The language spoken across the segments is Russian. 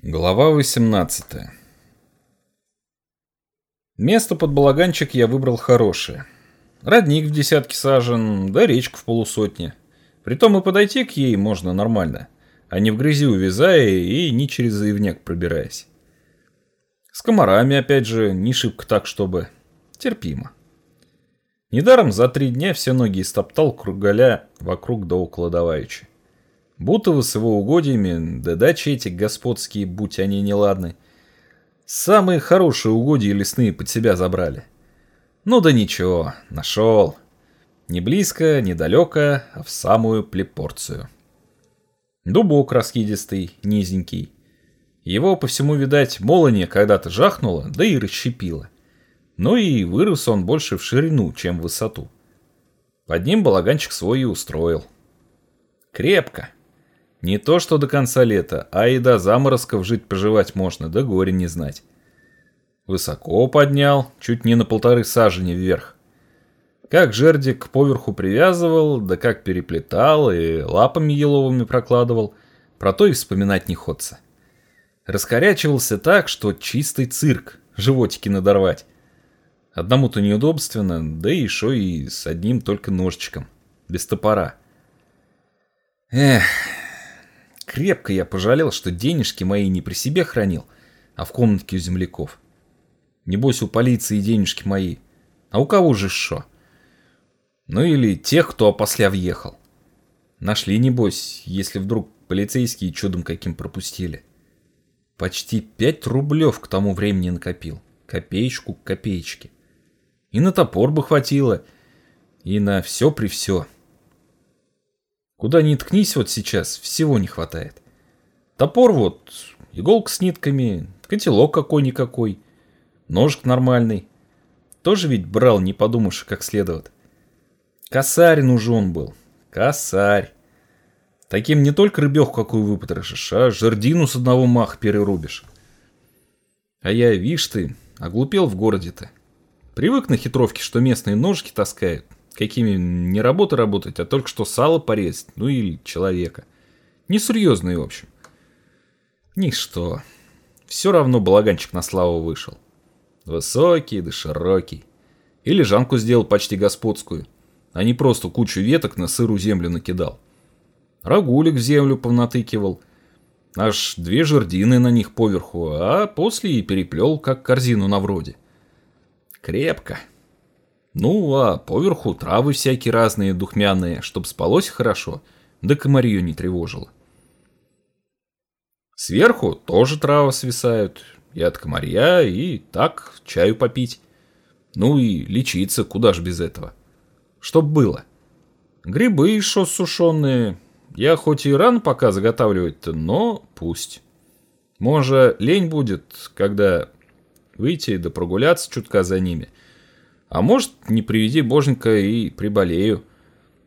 Глава 18 Место под балаганчик я выбрал хорошее. Родник в десятке сажен, да речка в полусотне. Притом и подойти к ей можно нормально, а не в грязи увязая и не через заивняк пробираясь. С комарами, опять же, не шибко так, чтобы... Терпимо. Недаром за три дня все ноги истоптал кругаля вокруг да около даваючи. Бутовы с его угодьями, да дачи эти господские, будь они неладны. Самые хорошие угодья лесные под себя забрали. Ну да ничего, нашел. Не близко, не далеко, а в самую плепорцию. Дубок раскидистый, низенький. Его по всему, видать, молния когда-то жахнула, да и расщепила. Ну и вырос он больше в ширину, чем в высоту. Под ним балаганчик свой и устроил. Крепко. Не то, что до конца лета, а и до заморозков жить-поживать можно, да горе не знать. Высоко поднял, чуть не на полторы сажени вверх. Как жердик поверху привязывал, да как переплетал и лапами еловыми прокладывал, про то и вспоминать не ходится. Раскорячивался так, что чистый цирк, животики надорвать. Одному-то неудобственно, да еще и с одним только ножичком, без топора. Эх, Крепко я пожалел, что денежки мои не при себе хранил, а в комнатке у земляков. Небось, у полиции денежки мои. А у кого же шо? Ну или тех, кто опосля въехал. Нашли, небось, если вдруг полицейские чудом каким пропустили. Почти пять рублев к тому времени накопил. Копеечку к копеечке. И на топор бы хватило, и на все при все. Куда ни ткнись вот сейчас, всего не хватает. Топор вот, иголка с нитками, котелок какой-никакой, ножик нормальный. Тоже ведь брал, не подумавши как следует. Косарь нужен был. Косарь. Таким не только рыбеху какую выпотрошишь, а жердину с одного маха перерубишь. А я, вишь ты, оглупел в городе-то. Привык на хитровке, что местные ножики таскают, какими не работы работать, а только что сало порезать, ну или человека. Несерьезные, в общем. Ничто. Все равно балаганчик на славу вышел. Высокий да широкий. И лежанку сделал почти господскую, а не просто кучу веток на сырую землю накидал. Рагулик в землю повнатыкивал. Аж две жердины на них поверху, а после и переплел, как корзину на вроде. Крепко. Ну, а поверху травы всякие разные духмяные, чтоб спалось хорошо, да комарью не тревожило. Сверху тоже травы свисают, и от комарья, и так чаю попить. Ну и лечиться, куда ж без этого. Чтоб было. Грибы еще сушеные. Я хоть и рано пока заготавливать-то, но пусть. Может, лень будет, когда выйти да прогуляться чутка за ними – а может, не приведи боженька и приболею.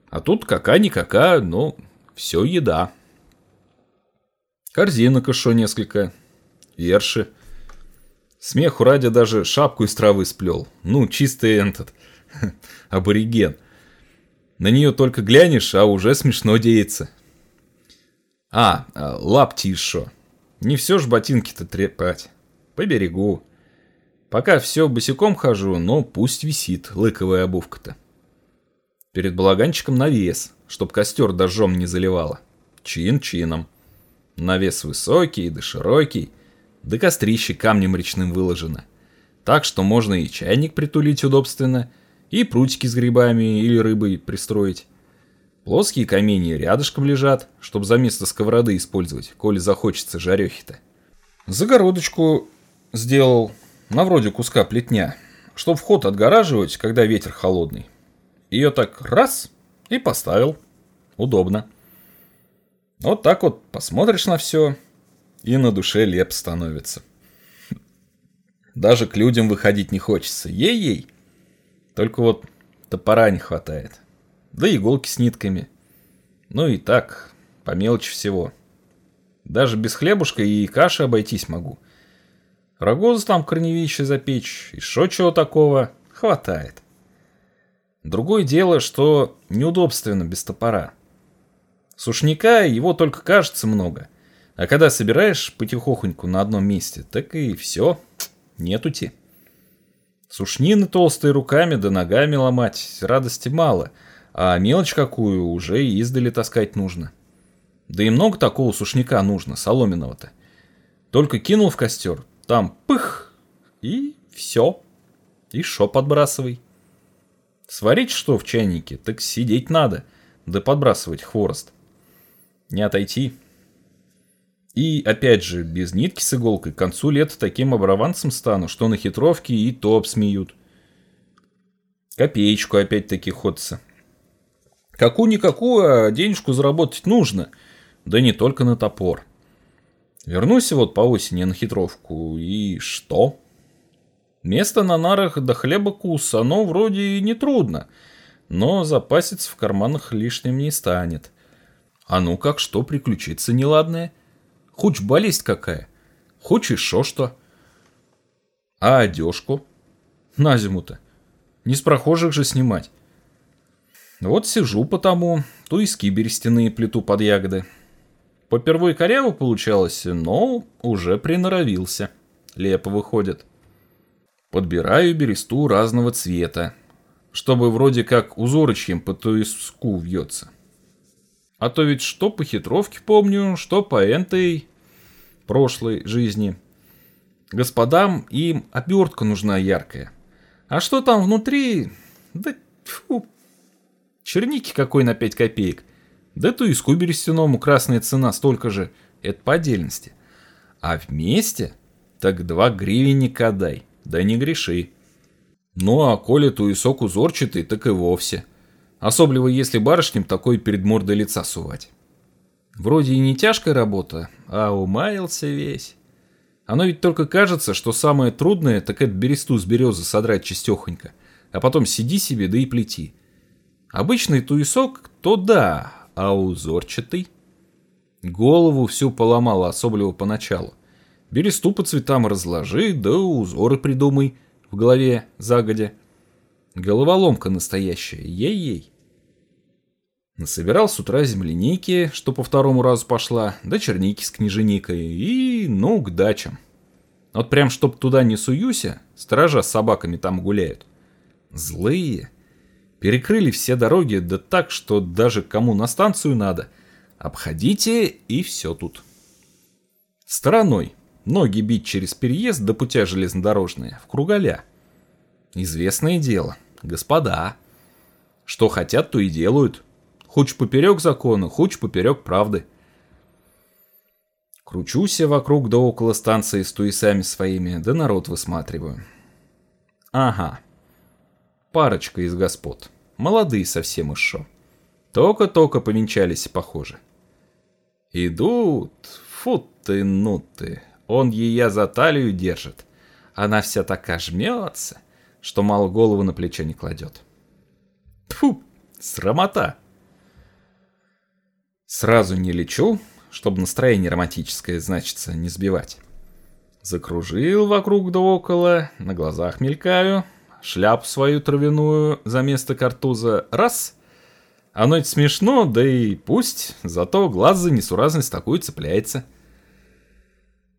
А тут какая-никакая, но все еда. Корзинок еще несколько. Верши. Смеху ради даже шапку из травы сплел. Ну, чистый этот, абориген. На нее только глянешь, а уже смешно деется. А, а лапти еще. Не все ж ботинки-то трепать. Поберегу. Пока все босиком хожу, но пусть висит лыковая обувка-то. Перед балаганчиком навес, чтоб костер дожжом не заливало. Чин-чином. Навес высокий да широкий, да кострище камнем речным выложено. Так что можно и чайник притулить удобственно, и прутики с грибами или рыбой пристроить. Плоские камни рядышком лежат, чтобы за место сковороды использовать, коли захочется жарехи-то. Загородочку сделал, на вроде куска плетня, чтоб вход отгораживать, когда ветер холодный. Ее так раз и поставил. Удобно. Вот так вот посмотришь на все, и на душе леп становится. Даже к людям выходить не хочется. Ей-ей. Только вот топора не хватает. Да иголки с нитками. Ну и так, по мелочи всего. Даже без хлебушка и каши обойтись могу. Рогоза там корневище запечь, шо чего такого, хватает. Другое дело, что неудобственно без топора. Сушняка его только кажется много, А когда собираешь потихохоньку на одном месте, так и все, нету те. Сушнины толстые руками да ногами ломать, радости мало, а мелочь какую уже и издали таскать нужно. Да и много такого сушняка нужно, соломенного-то. Только кинул в костер, там пых, и все. И шо подбрасывай. Сварить что в чайнике, так сидеть надо, да подбрасывать хворост. Не отойти. И опять же, без нитки с иголкой к концу лета таким оборванцем стану, что на хитровке и топ смеют. Копеечку опять-таки ходится. Какую-никакую, а денежку заработать нужно. Да не только на топор. Вернусь вот по осени на хитровку, и что? Место на нарах до хлеба кус, оно вроде и не трудно, но запасец в карманах лишним не станет. А ну как что приключиться неладное? — Хоть болезнь какая, хоть еще что. А одежку? На зиму-то. Не с прохожих же снимать. Вот сижу потому, туиски берестяные плиту под ягоды. Попервой коряво получалось, но уже приноровился. Лепо выходит. Подбираю бересту разного цвета, чтобы вроде как узорочьем по туиску вьется. А то ведь что по хитровке помню, что по энтой прошлой жизни. Господам им обертка нужна яркая. А что там внутри? Да фу. Черники какой на 5 копеек. Да то и берестяному красная цена столько же. Это по отдельности. А вместе? Так два гривенника дай. Да не греши. Ну а коли туесок узорчатый, так и вовсе. Особливо если барышням такой перед мордой лица сувать. Вроде и не тяжкая работа, а умаялся весь. Оно ведь только кажется, что самое трудное, так это бересту с березы содрать чистехонько, а потом сиди себе, да и плети. Обычный туесок, то да, а узорчатый? Голову всю поломало, особливо поначалу. Бересту по цветам разложи, да узоры придумай в голове загодя. Головоломка настоящая, ей-ей. Насобирал с утра земляники, что по второму разу пошла, да черники с княженикой, и ну к дачам. Вот прям чтоб туда не суюся, сторожа с собаками там гуляют. Злые. Перекрыли все дороги, да так, что даже кому на станцию надо. Обходите, и все тут. Стороной. Ноги бить через переезд до путя железнодорожные, в кругаля. Известное дело господа. Что хотят, то и делают. Хочешь поперек закона, хочешь поперек правды. Кручусь я вокруг да около станции с туисами своими, да народ высматриваю. Ага. Парочка из господ. Молодые совсем еще. Только-только повенчались, похоже. Идут. Фу ты, ну ты. Он ее за талию держит. Она вся такая жмется что мало голову на плечо не кладет. Тфу, срамота. Сразу не лечу, чтобы настроение романтическое, значится, не сбивать. Закружил вокруг да около, на глазах мелькаю, шляпу свою травяную за место картуза раз. Оно ведь смешно, да и пусть, зато глаз за несуразность такую цепляется.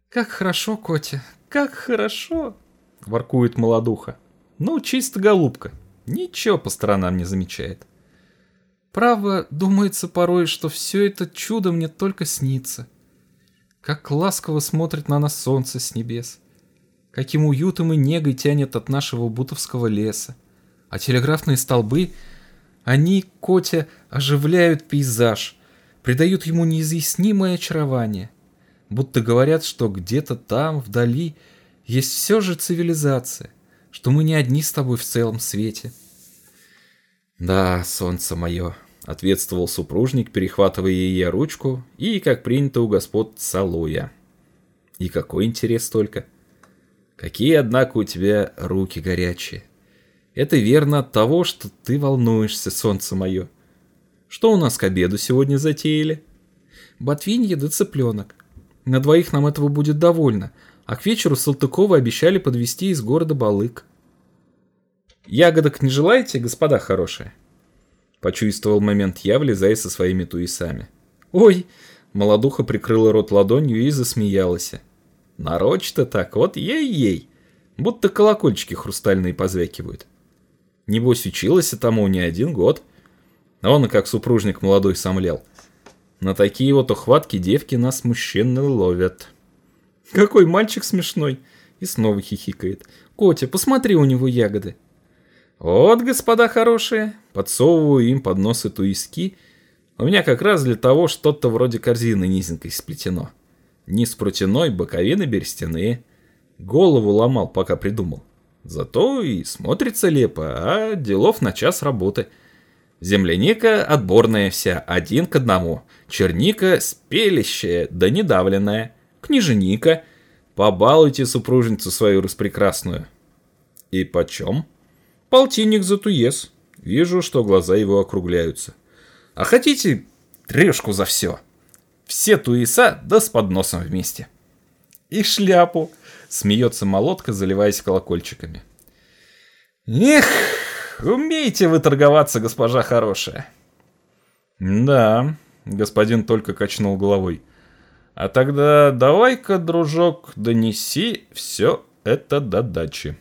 «Как хорошо, Котя, как хорошо!» — воркует молодуха. Ну, чисто голубка. Ничего по сторонам не замечает. Право, думается порой, что все это чудо мне только снится. Как ласково смотрит на нас солнце с небес. Каким уютом и негой тянет от нашего бутовского леса. А телеграфные столбы, они, Котя, оживляют пейзаж, придают ему неизъяснимое очарование. Будто говорят, что где-то там, вдали, есть все же цивилизация что мы не одни с тобой в целом свете. Да, солнце мое, ответствовал супружник, перехватывая ее ручку и, как принято у господ, целуя. И какой интерес только. Какие, однако, у тебя руки горячие. Это верно от того, что ты волнуешься, солнце мое. Что у нас к обеду сегодня затеяли? Ботвинье да цыпленок. На двоих нам этого будет довольно, а к вечеру Салтыкова обещали подвести из города Балык. «Ягодок не желаете, господа хорошие?» Почувствовал момент я, влезая со своими туисами. «Ой, Молодуха прикрыла рот ладонью и засмеялась. Нарочно так, вот ей-ей. Будто колокольчики хрустальные позвякивают. Небось, училась тому не один год. Он, как супружник молодой, сомлел. На такие вот ухватки девки нас мужчины ловят. Какой мальчик смешной. И снова хихикает. Котя, посмотри, у него ягоды. Вот, господа хорошие, подсовываю им под носы туиски. У меня как раз для того что-то вроде корзины низенькой сплетено. Низ прутяной, боковины берестяные. Голову ломал, пока придумал. Зато и смотрится лепо, а делов на час работы. Земляника отборная вся, один к одному. Черника спелищая, да недавленная. Княженика. Побалуйте супружницу свою распрекрасную. И почем? Полтинник за туес. Вижу, что глаза его округляются. А хотите трешку за все? Все туеса да с подносом вместе. И шляпу. Смеется молотка, заливаясь колокольчиками. Эх, умеете вы торговаться, госпожа хорошая. Да, господин только качнул головой. А тогда давай-ка, дружок, донеси все это до дачи.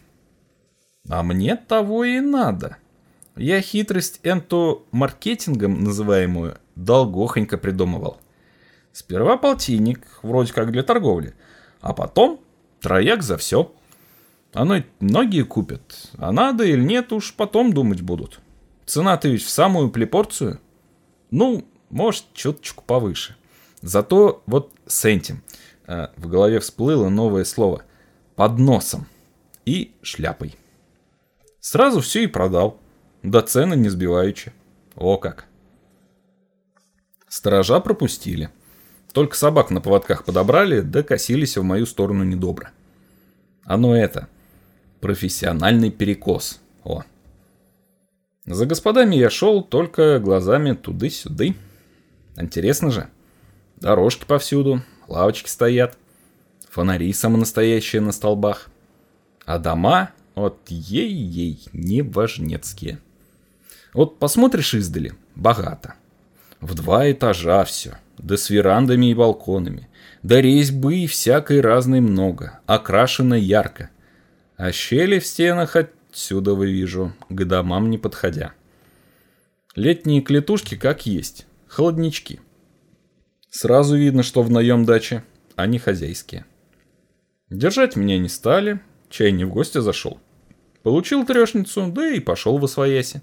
А мне того и надо. Я хитрость энту маркетингом называемую долгохонько придумывал. Сперва полтинник, вроде как для торговли, а потом Трояк за все. Оно многие купят, а надо или нет, уж потом думать будут. Цена-то ведь в самую плепорцию. Ну, может, чуточку повыше. Зато вот с этим э, в голове всплыло новое слово. Под носом и шляпой. Сразу все и продал. До цены не сбиваючи. О как. Сторожа пропустили. Только собак на поводках подобрали, да косились в мою сторону недобро. Оно это. Профессиональный перекос. О. За господами я шел только глазами туды-сюды. Интересно же. Дорожки повсюду, лавочки стоят, фонари самонастоящие на столбах. А дома, вот ей-ей, неважнецкие. Вот посмотришь издали, богато. В два этажа все да с верандами и балконами, да резьбы и всякой разной много, окрашено ярко. А щели в стенах отсюда вывижу, к домам не подходя. Летние клетушки как есть, холоднички. Сразу видно, что в наем даче, а не хозяйские. Держать меня не стали, чай не в гости зашел. Получил трешницу, да и пошел в освояси.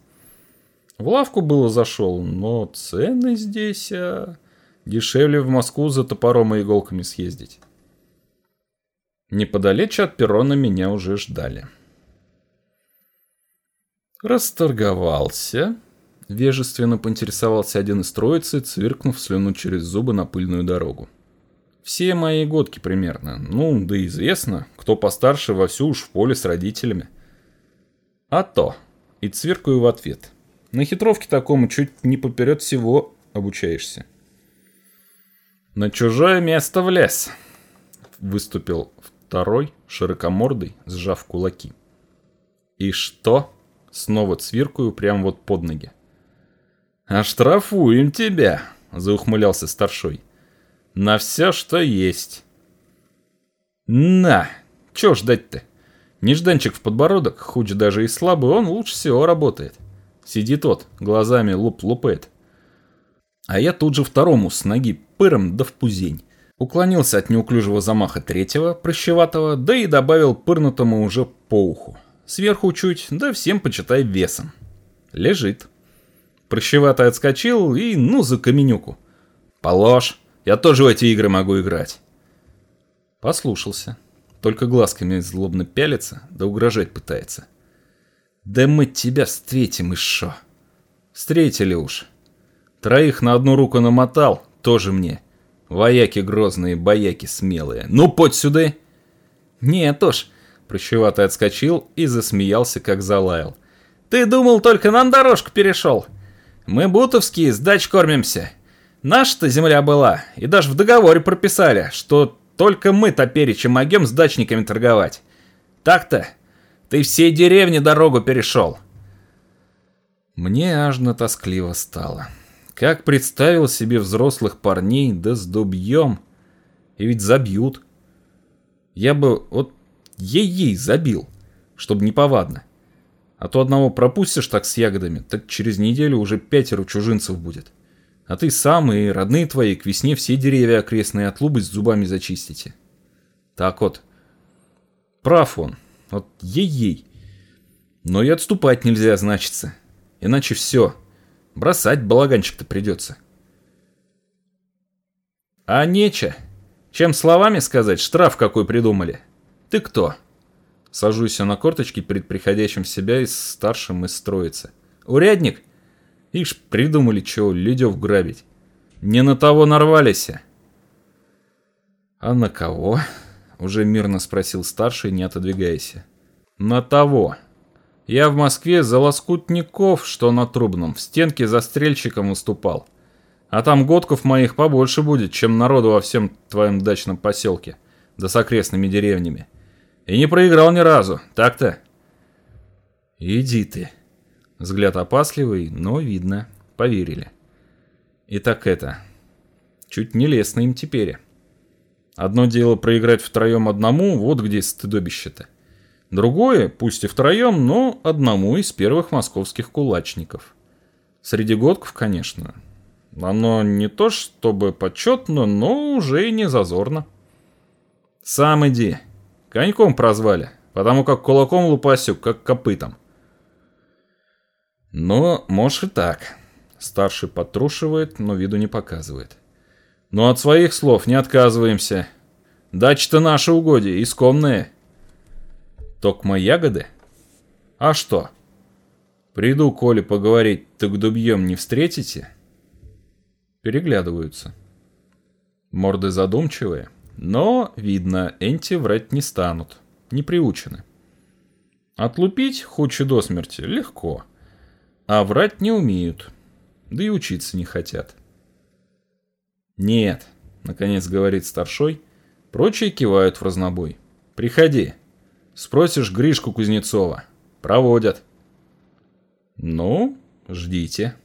В лавку было зашел, но цены здесь... А... Дешевле в Москву за топором и иголками съездить. Неподалече от перрона меня уже ждали. Расторговался. Вежественно поинтересовался один из троицы, цвиркнув слюну через зубы на пыльную дорогу. Все мои годки примерно. Ну, да известно, кто постарше вовсю уж в поле с родителями. А то. И цвиркаю в ответ. На хитровке такому чуть не поперед всего обучаешься. «На чужое место влез!» Выступил второй, широкомордый, сжав кулаки. «И что?» Снова цвиркую прямо вот под ноги. «Оштрафуем тебя!» Заухмылялся старшой. «На все, что есть!» «На! Чё ждать-то? Нежданчик в подбородок, хоть даже и слабый, он лучше всего работает. Сидит тот, глазами луп лупает. А я тут же второму с ноги пыром да в пузень. Уклонился от неуклюжего замаха третьего, прыщеватого, да и добавил пырнутому уже по уху. Сверху чуть, да всем почитай весом. Лежит. Прыщеватый отскочил и ну за каменюку. Положь, я тоже в эти игры могу играть. Послушался. Только глазками злобно пялится, да угрожать пытается. Да мы тебя встретим, Ишо. Встретили уж. Троих на одну руку намотал, тоже мне. Вояки грозные, бояки смелые. Ну, подь сюда. Нет уж. Прощеватый отскочил и засмеялся, как залаял. Ты думал, только нам дорожку перешел? Мы бутовские, с дач кормимся. Наша-то земля была, и даже в договоре прописали, что только мы топереча могем с дачниками торговать. Так-то, ты всей деревне дорогу перешел. Мне аж тоскливо стало. Как представил себе взрослых парней, да с дубьем. И ведь забьют. Я бы вот ей-ей забил, чтобы неповадно. А то одного пропустишь так с ягодами, так через неделю уже пятеро чужинцев будет. А ты сам и родные твои к весне все деревья окрестные от лубы с зубами зачистите. Так вот. Прав он. Вот ей-ей. Но и отступать нельзя, значится. Иначе все. Бросать балаганчик-то придется. А нече. Чем словами сказать, штраф какой придумали. Ты кто? Сажусь на корточки перед приходящим в себя и старшим из строицы. Урядник? Ишь, придумали чего, людев грабить. Не на того нарвались. А на кого? Уже мирно спросил старший, не отодвигаясь. На того. Я в Москве за лоскутников, что на Трубном, в стенке за стрельщиком выступал. А там годков моих побольше будет, чем народу во всем твоем дачном поселке, да с окрестными деревнями. И не проиграл ни разу, так-то? Иди ты. Взгляд опасливый, но видно, поверили. И так это. Чуть не лестно им теперь. Одно дело проиграть втроем одному, вот где стыдобище-то. Другое, пусть и втроем, но одному из первых московских кулачников. Среди годков, конечно. Оно не то чтобы почетно, но уже и не зазорно. Сам иди, Коньком прозвали, потому как кулаком лупасю, как копытом. Но, может и так. Старший потрушивает, но виду не показывает. Но от своих слов не отказываемся. Дача-то наши угодья, исконные. Токма ягоды? А что? Приду, коли поговорить, так дубьем не встретите? Переглядываются. Морды задумчивые. Но, видно, энти врать не станут, не приучены. Отлупить, хоть до смерти, легко. А врать не умеют, да и учиться не хотят. «Нет», — наконец говорит старшой, прочие кивают в разнобой. «Приходи. Спросишь Гришку Кузнецова. Проводят». «Ну, ждите».